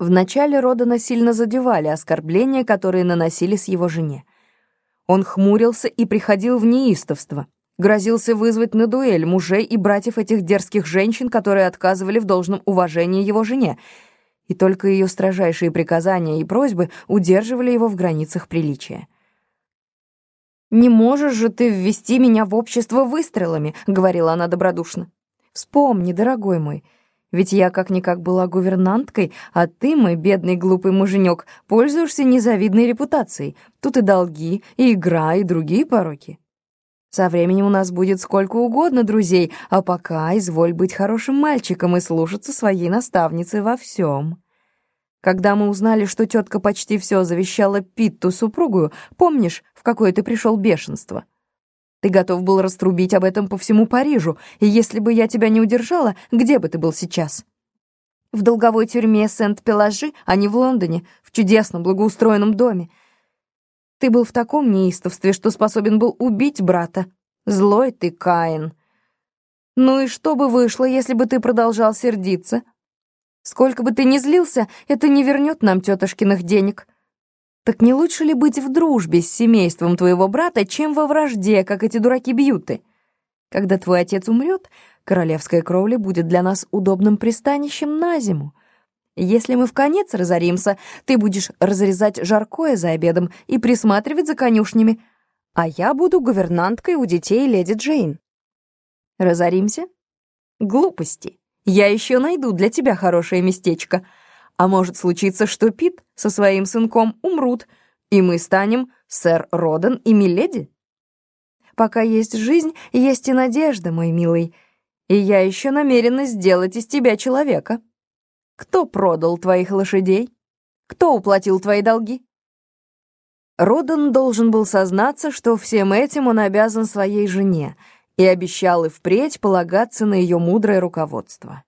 Вначале Родана сильно задевали оскорбления, которые наносились его жене. Он хмурился и приходил в неистовство, грозился вызвать на дуэль мужей и братьев этих дерзких женщин, которые отказывали в должном уважении его жене, и только ее строжайшие приказания и просьбы удерживали его в границах приличия. «Не можешь же ты ввести меня в общество выстрелами», — говорила она добродушно. «Вспомни, дорогой мой, — ведь я как-никак была гувернанткой, а ты, мой бедный глупый муженек, пользуешься незавидной репутацией. Тут и долги, и игра, и другие пороки. Со временем у нас будет сколько угодно друзей, а пока изволь быть хорошим мальчиком и слушаться своей наставницы во всем. Когда мы узнали, что тетка почти все завещала Питту супругу, помнишь, в какое ты пришел бешенство? Ты готов был раструбить об этом по всему Парижу, и если бы я тебя не удержала, где бы ты был сейчас? В долговой тюрьме Сент-Пелажи, а не в Лондоне, в чудесном благоустроенном доме. Ты был в таком неистовстве, что способен был убить брата. Злой ты, Каин. Ну и что бы вышло, если бы ты продолжал сердиться? Сколько бы ты ни злился, это не вернет нам тетушкиных денег. Так не лучше ли быть в дружбе с семейством твоего брата, чем во вражде, как эти дураки-бьюты? Когда твой отец умрет, королевская кровля будет для нас удобным пристанищем на зиму. Если мы в конец разоримся, ты будешь разрезать жаркое за обедом и присматривать за конюшнями, а я буду гувернанткой у детей леди Джейн. Разоримся? Глупости. Я еще найду для тебя хорошее местечко — а может случиться, что Пит со своим сынком умрут, и мы станем сэр Роден и Миледи? Пока есть жизнь, есть и надежда, мой милый, и я еще намерена сделать из тебя человека. Кто продал твоих лошадей? Кто уплатил твои долги? Роден должен был сознаться, что всем этим он обязан своей жене, и обещал и впредь полагаться на ее мудрое руководство.